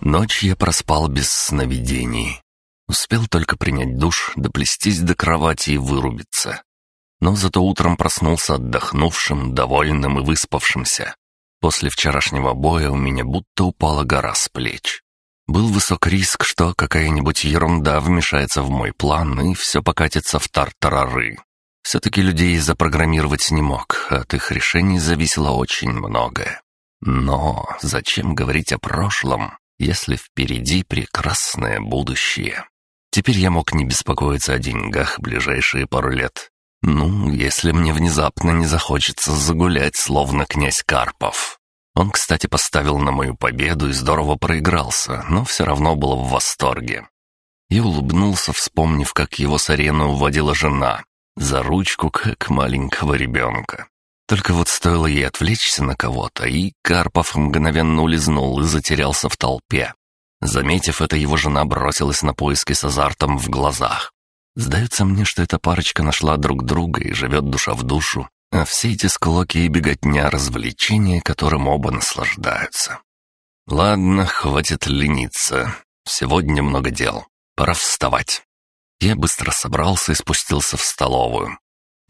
Ночь я проспал без сновидений. Успел только принять душ, доплестись до кровати и вырубиться. Но зато утром проснулся отдохнувшим, довольным и выспавшимся. После вчерашнего боя у меня будто упала гора с плеч. Был высок риск, что какая-нибудь ерунда вмешается в мой план, и все покатится в тартарары. Все-таки людей запрограммировать не мог, от их решений зависело очень многое. Но зачем говорить о прошлом, если впереди прекрасное будущее? Теперь я мог не беспокоиться о деньгах ближайшие пару лет. Ну, если мне внезапно не захочется загулять, словно князь Карпов. Он, кстати, поставил на мою победу и здорово проигрался, но все равно был в восторге. И улыбнулся, вспомнив, как его с арены уводила жена, за ручку, как маленького ребенка. Только вот стоило ей отвлечься на кого-то, и Карпов мгновенно улизнул и затерялся в толпе. Заметив это, его жена бросилась на поиски с азартом в глазах. Сдается мне, что эта парочка нашла друг друга и живет душа в душу, а все эти склоки и беготня — развлечения, которым оба наслаждаются. Ладно, хватит лениться. Сегодня много дел. Пора вставать. Я быстро собрался и спустился в столовую.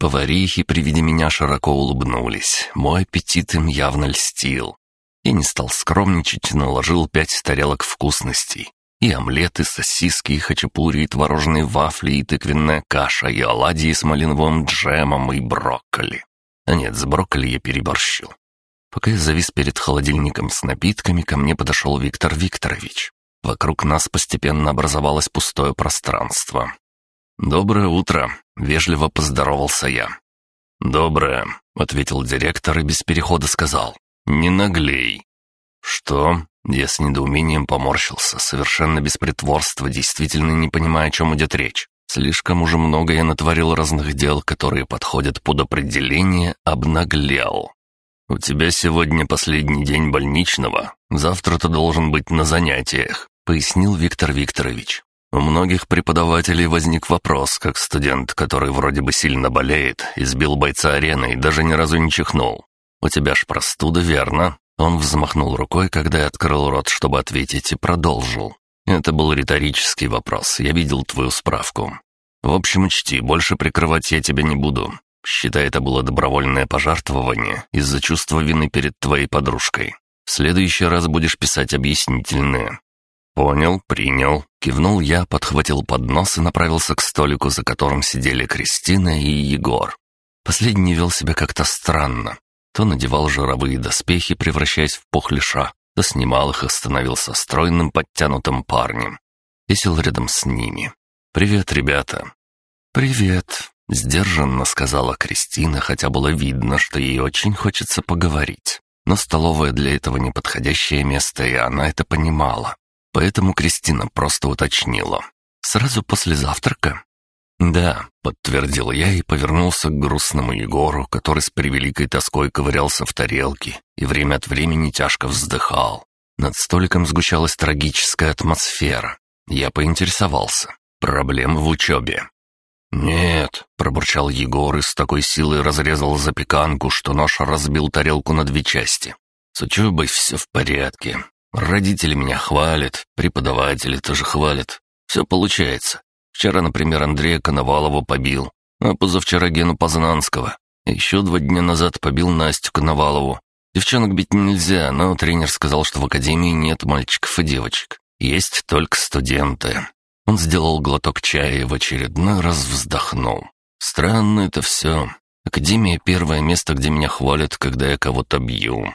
Поварихи при виде меня широко улыбнулись. Мой аппетит им явно льстил. Я не стал скромничать, наложил пять тарелок вкусностей. И омлеты, сосиски, и хачапури, и творожные вафли, и тыквенная каша, и оладьи с малиновым джемом, и брокколи. А нет, с брокколи я переборщил. Пока я завис перед холодильником с напитками, ко мне подошел Виктор Викторович. Вокруг нас постепенно образовалось пустое пространство. «Доброе утро», — вежливо поздоровался я. «Доброе», — ответил директор и без перехода сказал. «Не наглей». «Что?» Я с недоумением поморщился, совершенно без притворства, действительно не понимая, о чем идет речь. Слишком уже много я натворил разных дел, которые подходят под определение «обнаглел». «У тебя сегодня последний день больничного. Завтра ты должен быть на занятиях», — пояснил Виктор Викторович. У многих преподавателей возник вопрос, как студент, который вроде бы сильно болеет, избил бойца арены и даже ни разу не чихнул. «У тебя ж простуда, верно?» Он взмахнул рукой, когда я открыл рот, чтобы ответить, и продолжил. «Это был риторический вопрос, я видел твою справку. В общем, учти, больше прикрывать я тебя не буду. Считай, это было добровольное пожертвование из-за чувства вины перед твоей подружкой. В следующий раз будешь писать объяснительные. «Понял, принял». Кивнул я, подхватил поднос и направился к столику, за которым сидели Кристина и Егор. Последний вел себя как-то странно. То надевал жировые доспехи, превращаясь в пухлиша, то снимал их и становился стройным, подтянутым парнем. И сел рядом с ними. «Привет, ребята». «Привет», — сдержанно сказала Кристина, хотя было видно, что ей очень хочется поговорить. Но столовая для этого неподходящее место, и она это понимала. Поэтому Кристина просто уточнила. «Сразу после завтрака?» «Да», — подтвердил я и повернулся к грустному Егору, который с превеликой тоской ковырялся в тарелке и время от времени тяжко вздыхал. Над столиком сгущалась трагическая атмосфера. Я поинтересовался. «Проблемы в учебе?» «Нет», — пробурчал Егор и с такой силой разрезал запеканку, что нож разбил тарелку на две части. «С учебой все в порядке. Родители меня хвалят, преподаватели тоже хвалят. Все получается. Вчера, например, Андрея Коновалова побил, а позавчера Гену Познанского. Еще два дня назад побил Настю Коновалову. Девчонок бить нельзя, но тренер сказал, что в академии нет мальчиков и девочек. Есть только студенты. Он сделал глоток чая и в очередной раз вздохнул. Странно это все. Академия — первое место, где меня хвалят, когда я кого-то бью.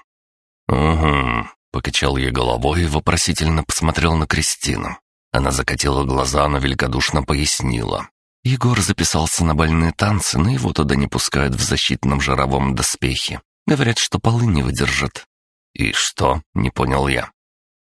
Угу, Покачал я головой и вопросительно посмотрел на Кристину. Она закатила глаза, но великодушно пояснила. Егор записался на больные танцы, но его туда не пускают в защитном жировом доспехе. Говорят, что полы не выдержат. «И что?» — не понял я.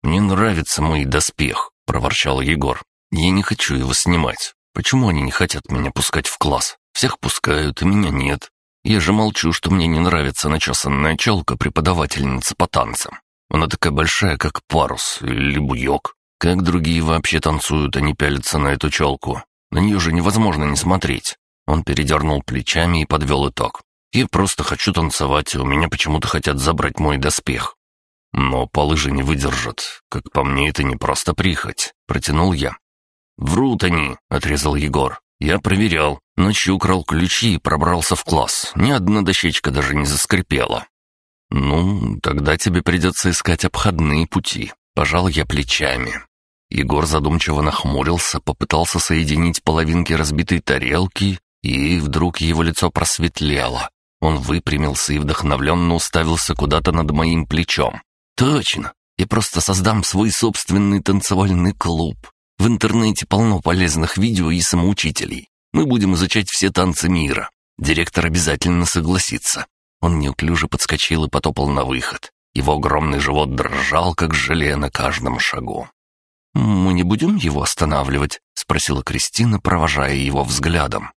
«Мне нравится мой доспех», — проворчал Егор. «Я не хочу его снимать. Почему они не хотят меня пускать в класс? Всех пускают, и меня нет. Я же молчу, что мне не нравится начесанная челка преподавательницы по танцам. Она такая большая, как парус или буёк. Как другие вообще танцуют, они пялятся на эту челку. На нее же невозможно не смотреть. Он передернул плечами и подвел итог. «Я просто хочу танцевать, у меня почему-то хотят забрать мой доспех». «Но полы же не выдержат. Как по мне, это не просто прихоть», — протянул я. «Врут они», — отрезал Егор. «Я проверял. Ночью украл ключи и пробрался в класс. Ни одна дощечка даже не заскрипела». «Ну, тогда тебе придется искать обходные пути», — пожал я плечами. Егор задумчиво нахмурился, попытался соединить половинки разбитой тарелки, и вдруг его лицо просветлело. Он выпрямился и вдохновленно уставился куда-то над моим плечом. «Точно! Я просто создам свой собственный танцевальный клуб. В интернете полно полезных видео и самоучителей. Мы будем изучать все танцы мира. Директор обязательно согласится». Он неуклюже подскочил и потопал на выход. Его огромный живот дрожал, как желе на каждом шагу. «Мы не будем его останавливать?» — спросила Кристина, провожая его взглядом.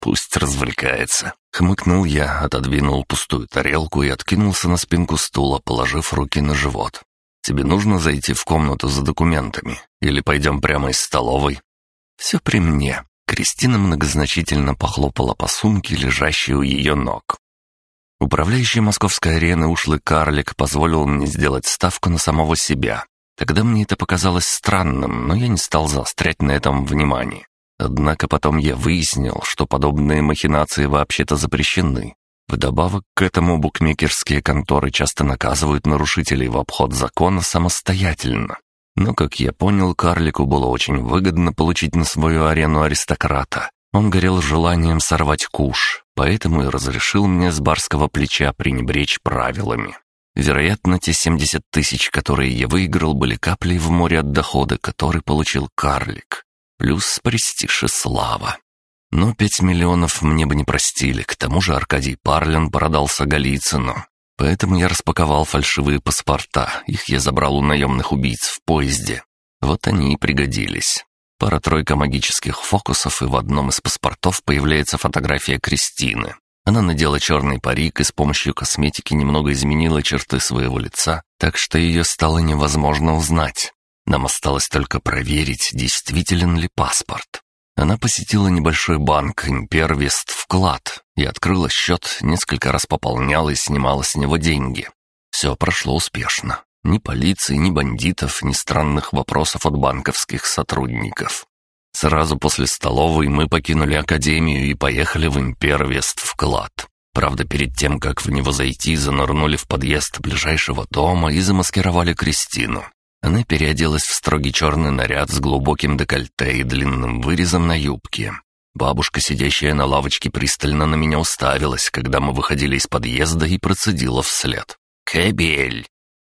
«Пусть развлекается», — хмыкнул я, отодвинул пустую тарелку и откинулся на спинку стула, положив руки на живот. «Тебе нужно зайти в комнату за документами? Или пойдем прямо из столовой?» «Все при мне», — Кристина многозначительно похлопала по сумке, лежащей у ее ног. Управляющий московской арены ушлый карлик позволил мне сделать ставку на самого себя. Тогда мне это показалось странным, но я не стал заострять на этом внимание. Однако потом я выяснил, что подобные махинации вообще-то запрещены. Вдобавок к этому букмекерские конторы часто наказывают нарушителей в обход закона самостоятельно. Но, как я понял, карлику было очень выгодно получить на свою арену аристократа. Он горел желанием сорвать куш, поэтому и разрешил мне с барского плеча пренебречь правилами. Вероятно, те 70 тысяч, которые я выиграл, были каплей в море от дохода, который получил карлик плюс престиж и слава. Но пять миллионов мне бы не простили, к тому же Аркадий Парлин продался Голицыну. Поэтому я распаковал фальшивые паспорта, их я забрал у наемных убийц в поезде. Вот они и пригодились. Пара-тройка магических фокусов, и в одном из паспортов появляется фотография Кристины. Она надела черный парик и с помощью косметики немного изменила черты своего лица, так что ее стало невозможно узнать. Нам осталось только проверить, действителен ли паспорт. Она посетила небольшой банк «Импервест Вклад» и открыла счет, несколько раз пополняла и снимала с него деньги. Все прошло успешно. Ни полиции, ни бандитов, ни странных вопросов от банковских сотрудников. Сразу после столовой мы покинули академию и поехали в Импервест Вклад. Правда, перед тем, как в него зайти, занырнули в подъезд ближайшего дома и замаскировали Кристину. Она переоделась в строгий черный наряд с глубоким декольте и длинным вырезом на юбке. Бабушка, сидящая на лавочке, пристально на меня уставилась, когда мы выходили из подъезда и процедила вслед. «Кабель!»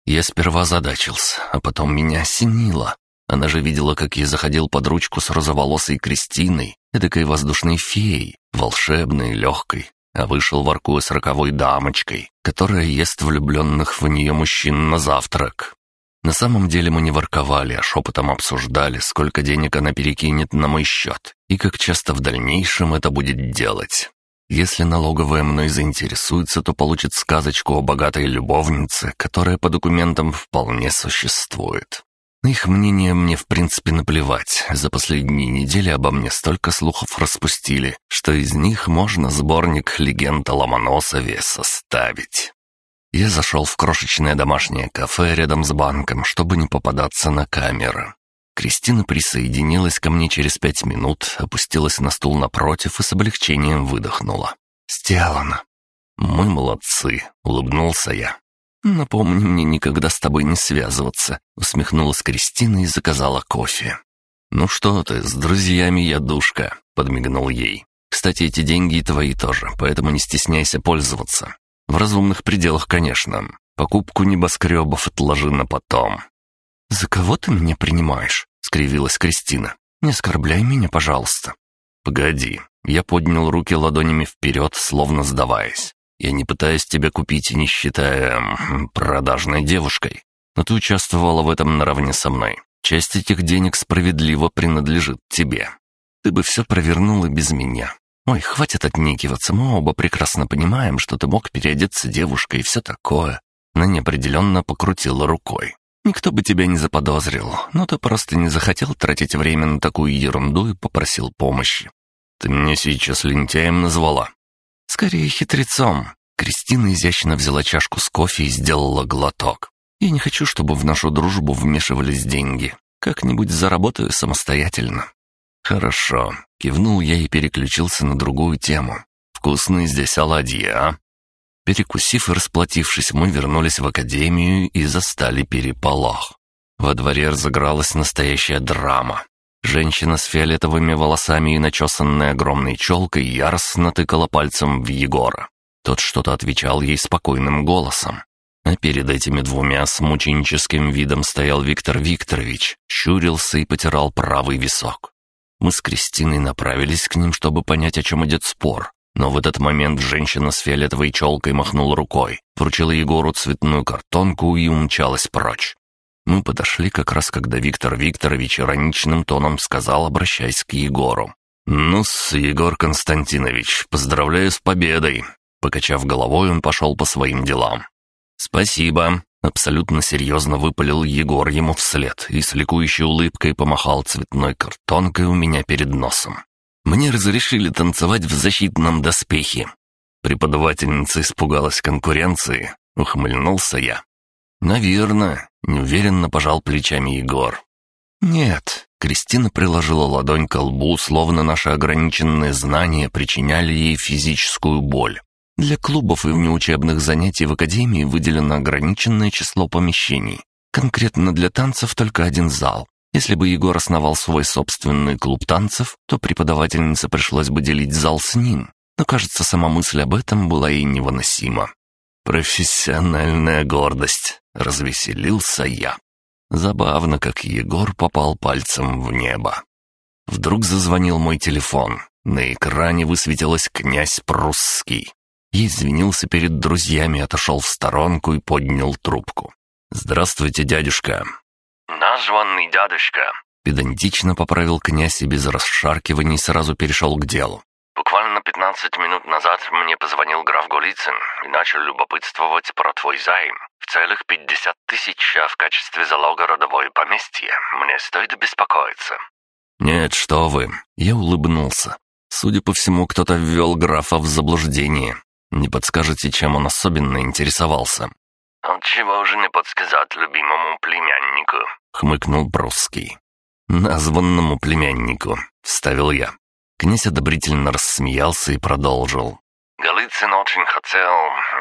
Я сперва задачился, а потом меня осенило. Она же видела, как я заходил под ручку с розоволосой Кристиной, эдакой воздушной феей, волшебной, легкой, а вышел воркуя с роковой дамочкой, которая ест влюбленных в нее мужчин на завтрак. На самом деле мы не ворковали, а шепотом обсуждали, сколько денег она перекинет на мой счет и как часто в дальнейшем это будет делать. Если налоговая мной заинтересуется, то получит сказочку о богатой любовнице, которая по документам вполне существует. На их мнение мне в принципе наплевать. За последние недели обо мне столько слухов распустили, что из них можно сборник легенд о Ломоносове составить. Я зашел в крошечное домашнее кафе рядом с банком, чтобы не попадаться на камеры. Кристина присоединилась ко мне через пять минут, опустилась на стул напротив и с облегчением выдохнула. «Сделано!» «Мы молодцы!» — улыбнулся я. «Напомни мне никогда с тобой не связываться», — усмехнулась Кристина и заказала кофе. «Ну что ты, с друзьями я душка», — подмигнул ей. «Кстати, эти деньги и твои тоже, поэтому не стесняйся пользоваться. В разумных пределах, конечно. Покупку небоскребов отложи на потом». «За кого ты меня принимаешь?» — скривилась Кристина. «Не оскорбляй меня, пожалуйста». «Погоди». Я поднял руки ладонями вперед, словно сдаваясь. «Я не пытаюсь тебя купить, не считая... продажной девушкой. Но ты участвовала в этом наравне со мной. Часть этих денег справедливо принадлежит тебе. Ты бы все провернула без меня. «Ой, хватит отнекиваться, мы оба прекрасно понимаем, что ты мог переодеться девушкой и все такое». Она неопределенно покрутила рукой. «Никто бы тебя не заподозрил, но ты просто не захотел тратить время на такую ерунду и попросил помощи. Ты меня сейчас лентяем назвала?» «Скорее хитрецом». Кристина изящно взяла чашку с кофе и сделала глоток. Я не хочу, чтобы в нашу дружбу вмешивались деньги. Как-нибудь заработаю самостоятельно». «Хорошо», — кивнул я и переключился на другую тему. «Вкусные здесь оладьи, а?» Перекусив и расплатившись, мы вернулись в академию и застали переполох. Во дворе разыгралась настоящая драма. Женщина с фиолетовыми волосами и начесанной огромной челкой яростно тыкала пальцем в Егора. Тот что-то отвечал ей спокойным голосом. А перед этими двумя с мученическим видом стоял Виктор Викторович, щурился и потирал правый висок. Мы с Кристиной направились к ним, чтобы понять, о чем идет спор. Но в этот момент женщина с фиолетовой челкой махнула рукой, вручила Егору цветную картонку и умчалась прочь. Мы подошли как раз, когда Виктор Викторович ироничным тоном сказал, обращаясь к Егору. «Ну-с, Егор Константинович, поздравляю с победой!» Покачав головой, он пошел по своим делам. «Спасибо!» — абсолютно серьезно выпалил Егор ему вслед и с ликующей улыбкой помахал цветной картонкой у меня перед носом. Мне разрешили танцевать в защитном доспехе. Преподавательница испугалась конкуренции. Ухмыльнулся я. «Наверное», — неуверенно пожал плечами Егор. «Нет», — Кристина приложила ладонь к лбу, словно наши ограниченные знания причиняли ей физическую боль. Для клубов и внеучебных занятий в академии выделено ограниченное число помещений. Конкретно для танцев только один зал. Если бы Егор основал свой собственный клуб танцев, то преподавательнице пришлось бы делить зал с ним. Но, кажется, сама мысль об этом была ей невыносима. «Профессиональная гордость», — развеселился я. Забавно, как Егор попал пальцем в небо. Вдруг зазвонил мой телефон. На экране высветилась князь Прусский. Я извинился перед друзьями, отошел в сторонку и поднял трубку. «Здравствуйте, дядюшка. «Названный дядюшка», — педантично поправил князь и без расшаркиваний сразу перешел к делу. «Буквально 15 минут назад мне позвонил граф Голицын и начал любопытствовать про твой займ. В целых 50 тысяч, а в качестве залога родовое поместье. Мне стоит беспокоиться». «Нет, что вы!» — я улыбнулся. Судя по всему, кто-то ввел графа в заблуждение. Не подскажете, чем он особенно интересовался? «Отчего же не подсказать любимому племяннику?» — хмыкнул Брусский. «Названному племяннику», — вставил я. Князь одобрительно рассмеялся и продолжил. «Голицын очень хотел,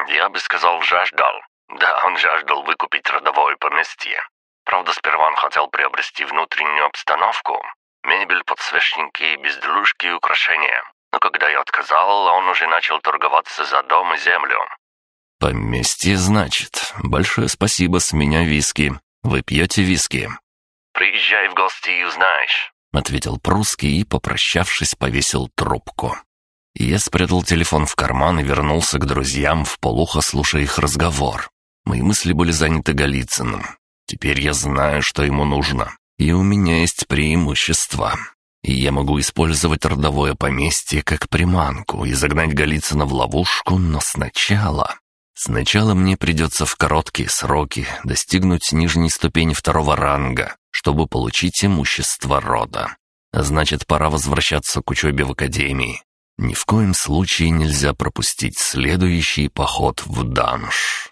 я бы сказал, жаждал. Да, он жаждал выкупить родовое поместье. Правда, сперва он хотел приобрести внутреннюю обстановку, мебель, подсвечники, безделушки и украшения. Но когда я отказал, он уже начал торговаться за дом и землю. «Поместье, значит. Большое спасибо с меня виски. Вы пьете виски?» «Приезжай в гости и узнаешь», — ответил прусский и, попрощавшись, повесил трубку. Я спрятал телефон в карман и вернулся к друзьям, в полухо слушая их разговор. Мои мысли были заняты Голицыным. Теперь я знаю, что ему нужно. И у меня есть преимущество. И я могу использовать родовое поместье как приманку и загнать Голицына в ловушку, но сначала... Сначала мне придется в короткие сроки достигнуть нижней ступени второго ранга, чтобы получить имущество рода. А значит, пора возвращаться к учебе в академии. Ни в коем случае нельзя пропустить следующий поход в данж.